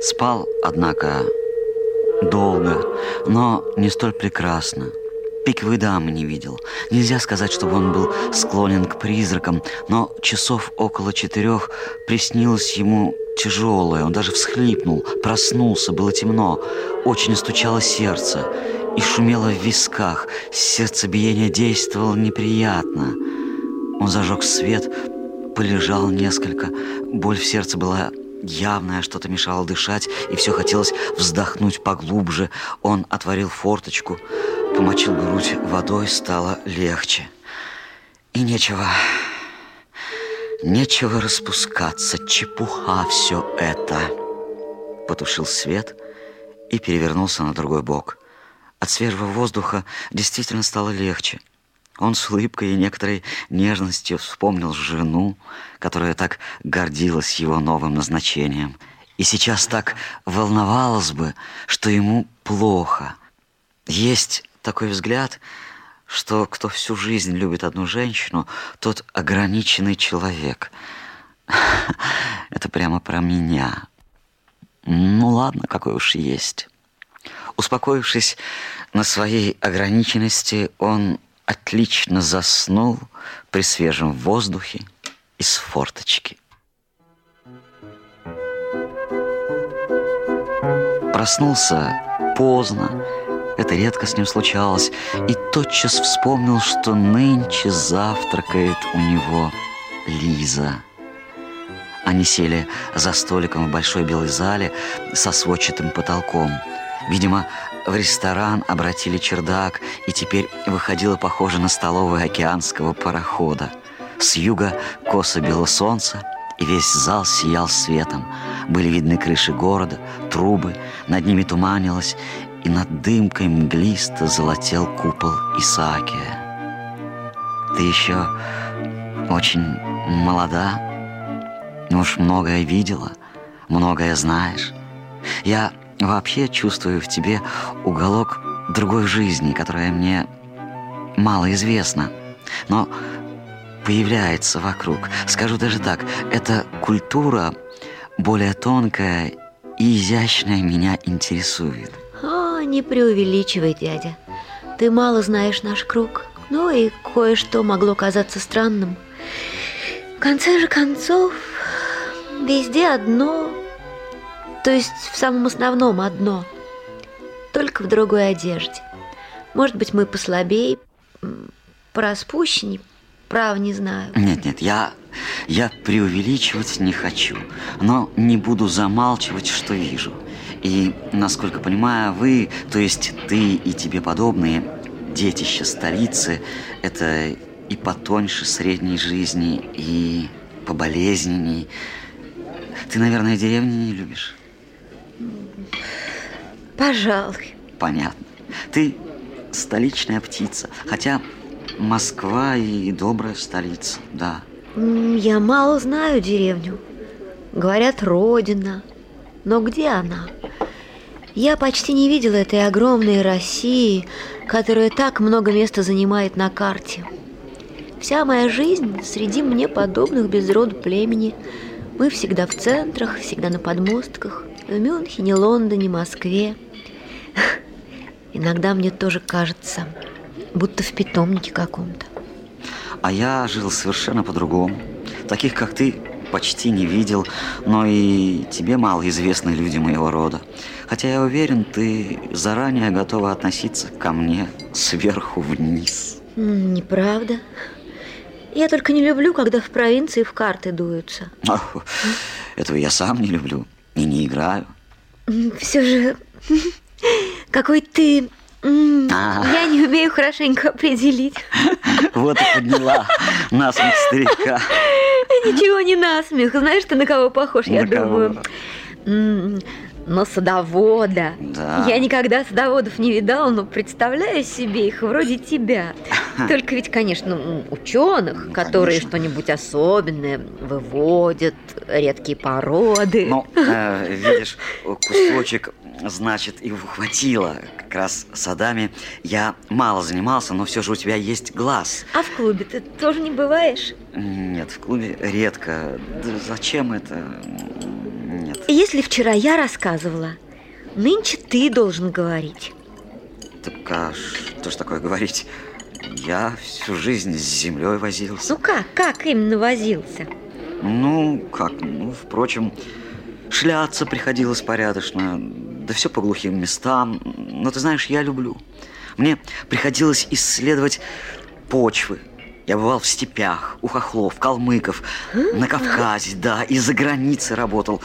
Спал, однако, долго, но не столь прекрасно. Пиковой дамы не видел. Нельзя сказать, чтобы он был склонен к призракам, но часов около четырех приснилось ему тяжелое. Он даже всхлипнул, проснулся, было темно. Очень стучало сердце и шумело в висках. Сердцебиение действовало неприятно. Он зажег свет, полежал несколько. Боль в сердце была явная, что-то мешало дышать, и все хотелось вздохнуть поглубже. Он отворил форточку, помочил грудь водой, стало легче. И нечего... Нечего распускаться, чепуха все это. Потушил свет и перевернулся на другой бок. От свежего воздуха действительно стало легче. Он с улыбкой и некоторой нежностью вспомнил жену, которая так гордилась его новым назначением. И сейчас так волновалась бы, что ему плохо. Есть такой взгляд, что кто всю жизнь любит одну женщину, тот ограниченный человек. Это прямо про меня. Ну ладно, какой уж есть. Успокоившись на своей ограниченности, он отлично заснул при свежем воздухе из форточки. Проснулся поздно, это редко с ним случалось, и тотчас вспомнил, что нынче завтракает у него Лиза. Они сели за столиком в большой белой зале со сводчатым потолком. Видимо, в ресторан обратили чердак, и теперь выходило похоже на столовую океанского парохода. С юга косо било солнце, и весь зал сиял светом. Были видны крыши города, трубы, над ними туманилось, и над дымкой мглисто золотел купол Исаакия. Ты еще очень молода, но уж многое видела, многое знаешь. Я вообще чувствую в тебе уголок другой жизни, которая мне мало известна, но появляется вокруг. Скажу даже так, эта культура более тонкая и изящная меня интересует не преувеличивай, дядя. Ты мало знаешь наш круг, ну и кое-что могло казаться странным. В конце же концов, везде одно, то есть в самом основном одно, только в другой одежде. Может быть, мы послабее, пораспущеннее, прав не знаю. Нет, нет, я, я преувеличивать не хочу, но не буду замалчивать, что вижу. И, насколько понимаю, вы, то есть ты и тебе подобные, детище столицы, это и потоньше средней жизни, и поболезненней. Ты, наверное, деревни не любишь? Пожалуй. Понятно. Ты столичная птица, хотя Москва и добрая столица, да. Я мало знаю деревню. Говорят, родина. Но где она? Я почти не видела этой огромной России, которая так много места занимает на карте. Вся моя жизнь среди мне подобных без роду племени. Мы всегда в центрах, всегда на подмостках, в Мюнхене, Лондоне, Москве. Иногда мне тоже кажется, будто в питомнике каком-то. А я жил совершенно по-другому. Таких, как ты, почти не видел, но и тебе мало известны люди моего рода. Хотя я уверен, ты заранее готова относиться ко мне сверху вниз. Неправда. Я только не люблю, когда в провинции в карты дуются. Ох, этого я сам не люблю и не играю. Все же, какой ты... А. Я не умею хорошенько определить. Вот и подняла насмех старика. Ничего не насмех. Знаешь, ты на кого похож, я думаю? На садовода. Да. Я никогда садоводов не видал, но представляю себе их вроде тебя. Только ведь, конечно, ученых, ну, которые что-нибудь особенное выводят, редкие породы. Ну, э, видишь, кусочек, значит, и ухватило как раз садами. Я мало занимался, но все же у тебя есть глаз. А в клубе ты тоже не бываешь? Нет, в клубе редко. Да зачем это? Нет. Если вчера я рассказывала, нынче ты должен говорить. Так а что ж такое говорить? Я всю жизнь с землей возился. Ну как, как именно возился? Ну, как, ну, впрочем, шляться приходилось порядочно, да все по глухим местам. Но ты знаешь, я люблю. Мне приходилось исследовать почвы. Я бывал в степях, у хохлов, калмыков, на Кавказе, да, и за границей работал.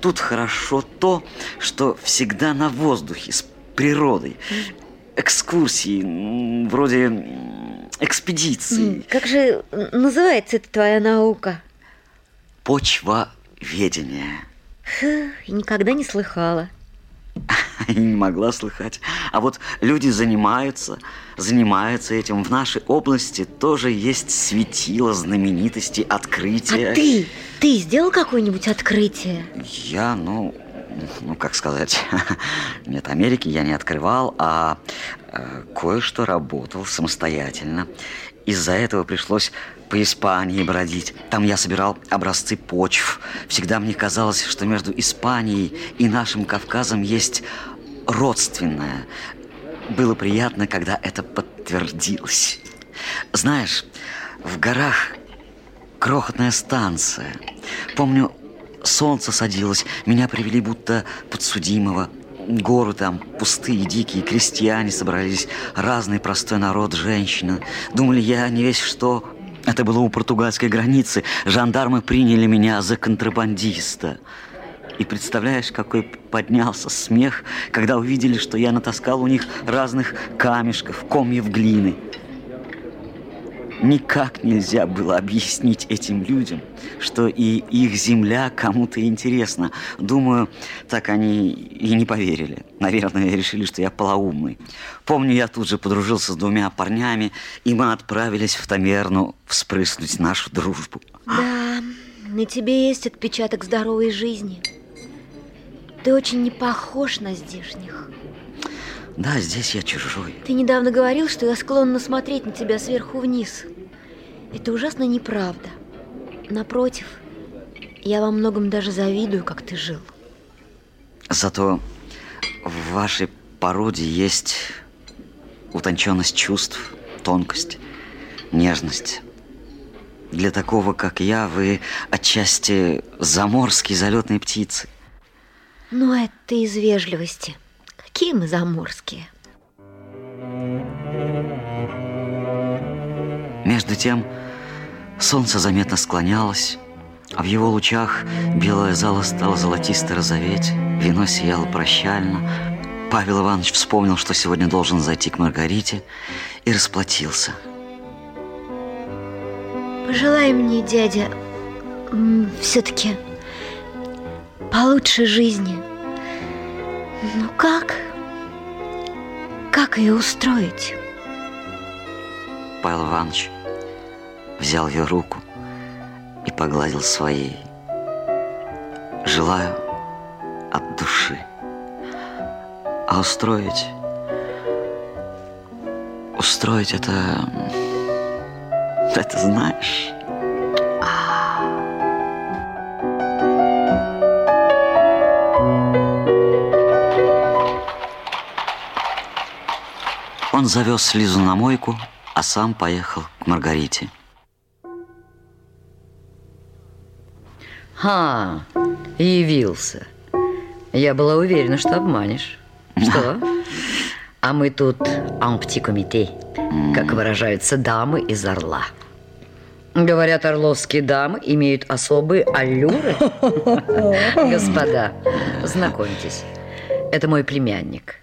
Тут хорошо то, что всегда на воздухе, с природой. Экскурсии, вроде экспедиции. Как же называется эта твоя наука? Почвоведение. Фу, никогда не слыхала. Не могла слыхать. А вот люди занимаются, занимаются этим. В нашей области тоже есть светило знаменитости, открытия. А ты? Ты сделал какое-нибудь открытие? Я, ну, ну, как сказать, нет, Америки я не открывал, а э, кое-что работал самостоятельно. Из-за этого пришлось по Испании бродить. Там я собирал образцы почв. Всегда мне казалось, что между Испанией и нашим Кавказом есть родственное. Было приятно, когда это подтвердилось. Знаешь, в горах крохотная станция. Помню, солнце садилось, меня привели будто подсудимого. Горы там пустые, дикие, крестьяне собрались, разный простой народ, женщины. Думали, я не весь что. Это было у португальской границы. Жандармы приняли меня за контрабандиста. И представляешь, какой поднялся смех, когда увидели, что я натаскал у них разных камешков, комьев глины. Никак нельзя было объяснить этим людям, что и их земля кому-то интересна. Думаю, так они и не поверили. Наверное, решили, что я полоумный. Помню, я тут же подружился с двумя парнями, и мы отправились в Тамерну вспрыснуть нашу дружбу. Да, на тебе есть отпечаток здоровой жизни. Ты очень не похож на здешних. Да, здесь я чужой. Ты недавно говорил, что я склонна смотреть на тебя сверху вниз. Это ужасно неправда. Напротив, я во многом даже завидую, как ты жил. Зато в вашей породе есть утонченность чувств, тонкость, нежность. Для такого, как я, вы отчасти заморские залетные птицы. Ну, это из вежливости. Какие мы заморские. Между тем, солнце заметно склонялось, а в его лучах белая зала стала золотисто розоветь, вино сияло прощально. Павел Иванович вспомнил, что сегодня должен зайти к Маргарите, и расплатился. Пожелай мне, дядя, все-таки получше жизни. Ну как? Как ее устроить? Павел Иванович взял ее руку и погладил своей. Желаю от души. А устроить... Устроить это... Это знаешь... Он завез Лизу на мойку, а сам поехал к Маргарите. А, явился. Я была уверена, что обманешь. Что? А мы тут ампти-комитет, как выражаются дамы из Орла. Говорят, орловские дамы имеют особые аллюры. Господа, знакомьтесь, это мой племянник.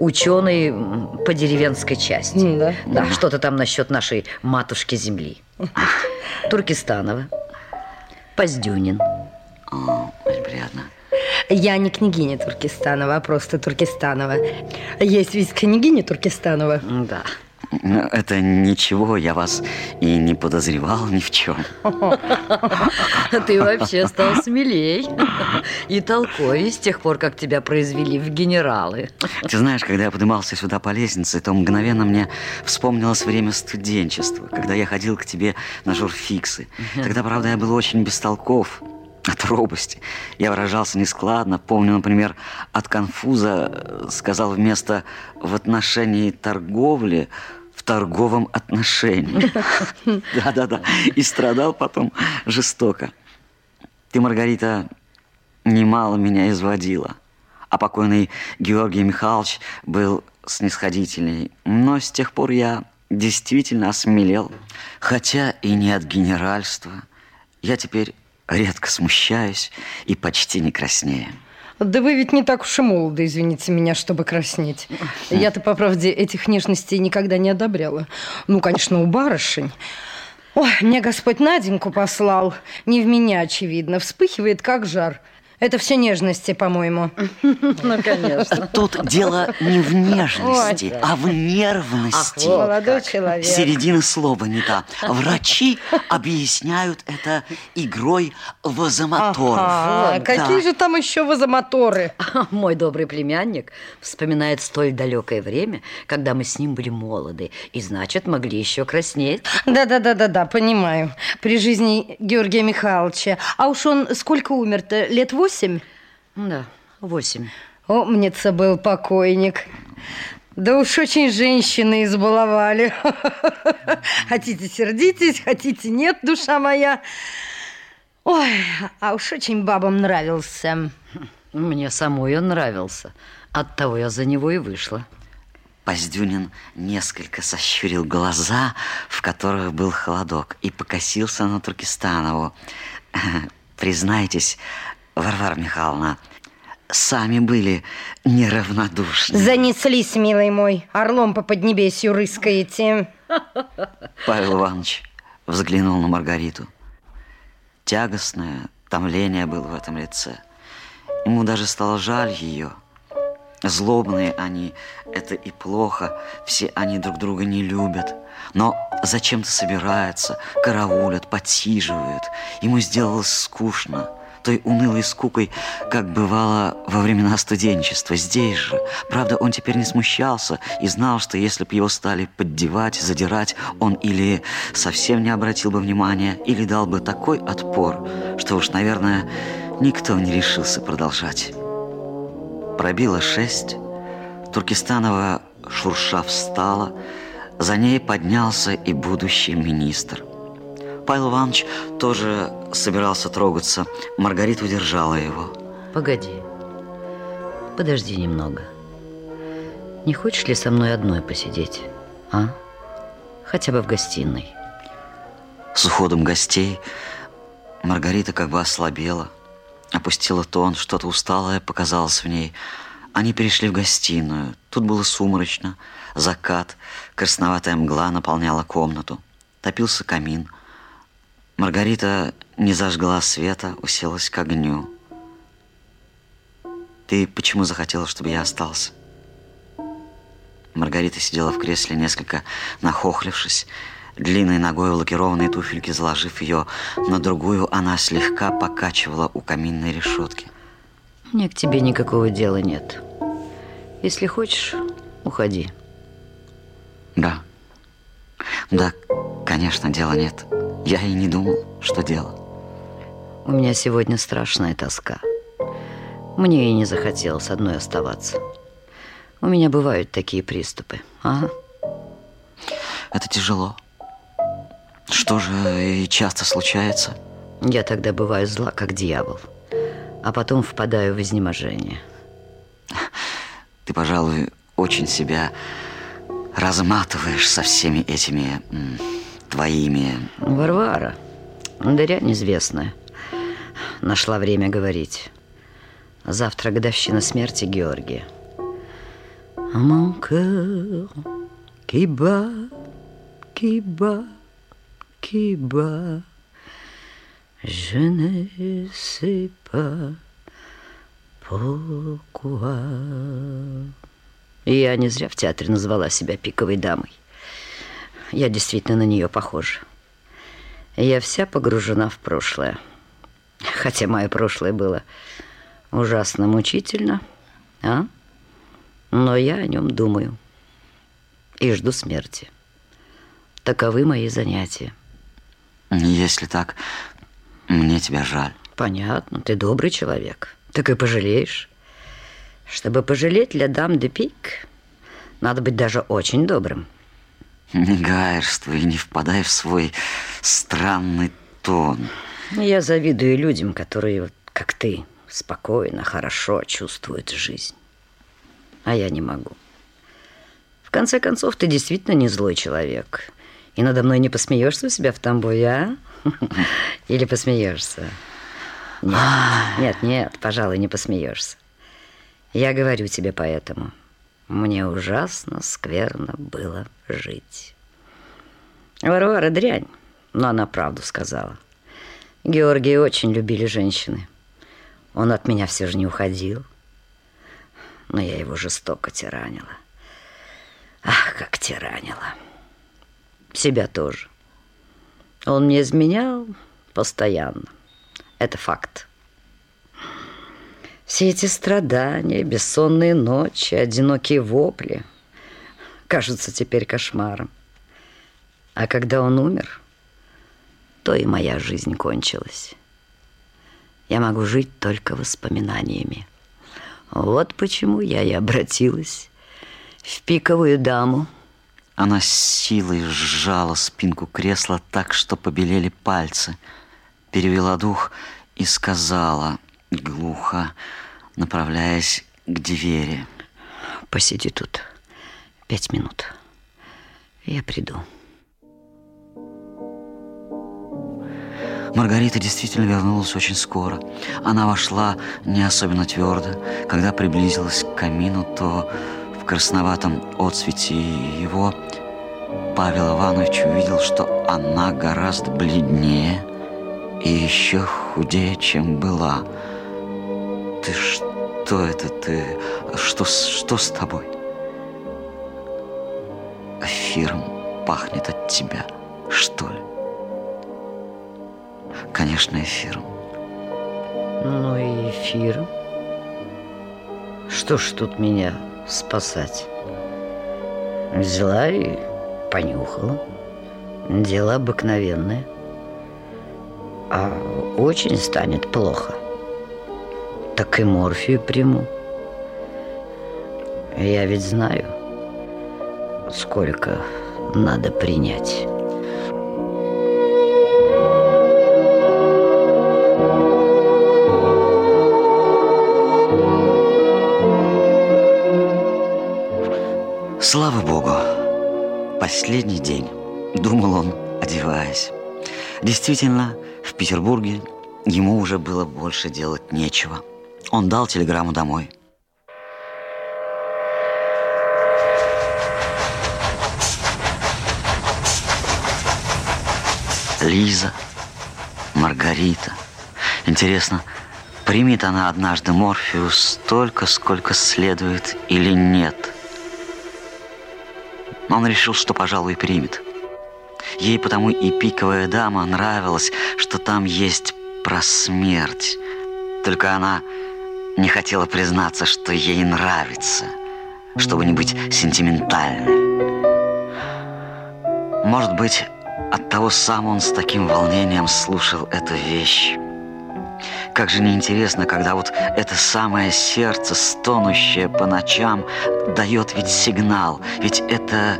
Ученый по деревенской части. Да. Да, что-то там насчет нашей матушки земли. Туркестанова. Поздюнин. О, очень приятно. Я не княгиня Туркестанова, а просто Туркестанова. Есть ведь княгиня Туркестанова. Да. Ну, это ничего, я вас и не подозревал ни в чем. Ты вообще стал смелей и толковей с тех пор, как тебя произвели в генералы. Ты знаешь, когда я поднимался сюда по лестнице, то мгновенно мне вспомнилось время студенчества, когда я ходил к тебе на журфиксы. Тогда, правда, я был очень бестолков. От робости. Я выражался нескладно. Помню, например, от конфуза э, сказал вместо «в отношении торговли» в торговом отношении. Да-да-да. И страдал потом жестоко. Ты, Маргарита, немало меня изводила. А покойный Георгий Михайлович был снисходительней. Но с тех пор я действительно осмелел. Хотя и не от генеральства. Я теперь редко смущаюсь и почти не краснею. Да вы ведь не так уж и молоды, извините меня, чтобы краснеть. Я-то, по правде, этих нежностей никогда не одобряла. Ну, конечно, у барышень. Ой, мне Господь Наденьку послал. Не в меня, очевидно. Вспыхивает, как жар. Это все нежности, по-моему. Ну, конечно. Тут дело не в нежности, Ой. а в нервности. Ах, Молодой как. человек. Середина слова не та. Врачи объясняют это игрой вазомоторов. Ага, какие же там еще вазомоторы? Мой добрый племянник вспоминает столь далекое время, когда мы с ним были молоды, и, значит, могли еще краснеть. Да-да-да-да-да, понимаю. При жизни Георгия Михайловича. А уж он сколько умер-то? Лет восемь? Да, восемь. Мне-то был покойник. Да уж очень женщины избаловали. Хотите, сердитесь, хотите, нет, душа моя. Ой, а уж очень бабам нравился. Мне самой он нравился. Оттого я за него и вышла. Поздюнин несколько сощурил глаза, в которых был холодок, и покосился на Туркестанову. Признайтесь, Варвара Михайловна, сами были неравнодушны. Занеслись, милый мой, орлом по поднебесью рыскаете. Павел Иванович взглянул на Маргариту. Тягостное томление было в этом лице. Ему даже стало жаль ее. Злобные они, это и плохо, все они друг друга не любят. Но зачем-то собираются, караулят, подсиживают. Ему сделалось скучно, той унылой скукой, как бывало во времена студенчества, здесь же. Правда, он теперь не смущался и знал, что если бы его стали поддевать, задирать, он или совсем не обратил бы внимания, или дал бы такой отпор, что уж, наверное, никто не решился продолжать. Пробило шесть, Туркестанова шурша встала, за ней поднялся и будущий министр. Павел Иванович тоже собирался трогаться. Маргарита удержала его. Погоди. Подожди немного. Не хочешь ли со мной одной посидеть, а? Хотя бы в гостиной. С уходом гостей Маргарита как бы ослабела, опустила тон, что-то усталое показалось в ней. Они перешли в гостиную. Тут было сумрачно, закат, красноватая мгла наполняла комнату. Топился камин. Маргарита не зажгла света, уселась к огню. «Ты почему захотела, чтобы я остался?» Маргарита сидела в кресле, несколько нахохлившись, длинной ногой в лакированные туфельки, заложив ее на другую, она слегка покачивала у каминной решетки. Мне к тебе никакого дела нет. Если хочешь, уходи. Да. Да, конечно, дела нет. Я и не думал, что дело. У меня сегодня страшная тоска. Мне и не захотелось одной оставаться. У меня бывают такие приступы. Ага. Это тяжело. Что же и часто случается? Я тогда бываю зла, как дьявол. А потом впадаю в изнеможение. Ты, пожалуй, очень себя разматываешь со всеми этими твоими... Варвара, дрянь известная. Нашла время говорить. Завтра годовщина смерти Георгия. Mon cœur qui bat, qui. Je ne sais pas pourquoi. Я не зря в театре назвала себя пиковой дамой. Я действительно на нее похожа. Я вся погружена в прошлое. Хотя мое прошлое было ужасно мучительно, а? Но я о нем думаю и жду смерти. Таковы мои занятия. Если так, мне тебя жаль. Понятно, ты добрый человек. Так и пожалеешь. Чтобы пожалеть для дам де пик, надо быть даже очень добрым. Не гаерствуй не впадай в свой странный тон. Я завидую людям, которые, как ты, спокойно, хорошо чувствуют жизнь. А я не могу. В конце концов, ты действительно не злой человек. И надо мной не посмеешься у себя в Тамбове, а? Или посмеешься? Нет, нет, нет, пожалуй, не посмеешься. Я говорю тебе поэтому. Мне ужасно скверно было жить. Варвара дрянь, но она правду сказала. Георгия очень любили женщины. Он от меня все же не уходил. Но я его жестоко тиранила. Ах, как тиранила. Себя тоже. Он мне изменял постоянно. Это факт. Все эти страдания, бессонные ночи, одинокие вопли кажутся теперь кошмаром. А когда он умер, то и моя жизнь кончилась. Я могу жить только воспоминаниями. Вот почему я и обратилась в пиковую даму. Она с силой сжала спинку кресла так, что побелели пальцы, перевела дух и сказала глухо, направляясь к двери. Посиди тут пять минут. Я приду. Маргарита действительно вернулась очень скоро. Она вошла не особенно твердо. Когда приблизилась к камину, то в красноватом отсвете его Павел Иванович увидел, что она гораздо бледнее и еще худее, чем была. Ты что это ты? Что, что с тобой? Эфиром пахнет от тебя, что ли? Конечно, эфиром. Ну и эфиром. Что ж тут меня спасать? Взяла и понюхала. Дело обыкновенное. А очень станет плохо. Так и морфию приму. Я ведь знаю, сколько надо принять. Слава Богу, последний день, думал он, одеваясь. Действительно, в Петербурге ему уже было больше делать нечего. Он дал телеграмму домой. Лиза, Маргарита. Интересно, примет она однажды морфию столько, сколько следует или нет – он решил, что, пожалуй, примет. Ей потому и пиковая дама нравилась, что там есть про смерть. Только она не хотела признаться, что ей нравится, чтобы не быть сентиментальной. Может быть, от того сам он с таким волнением слушал эту вещь. Как же неинтересно, когда вот это самое сердце, стонущее по ночам, дает ведь сигнал. Ведь это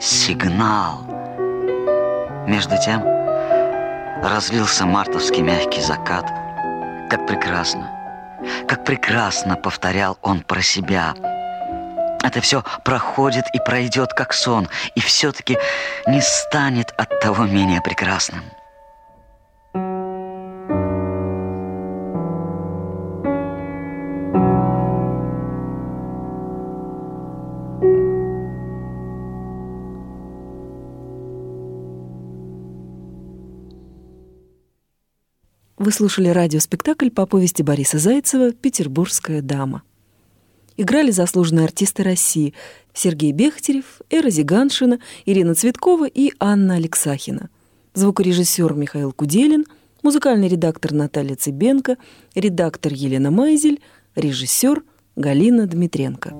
сигнал. Между тем разлился мартовский мягкий закат. Как прекрасно, как прекрасно повторял он про себя. Это все проходит и пройдет, как сон, и все-таки не станет от того менее прекрасным. Вы слушали радиоспектакль по повести Бориса Зайцева «Петербургская дама». Играли заслуженные артисты России Сергей Бехтерев, Эра Зиганшина, Ирина Цветкова и Анна Алексахина. Звукорежиссер Михаил Куделин, музыкальный редактор Наталья Цыбенко, редактор Елена Майзель, режиссер Галина Дмитренко.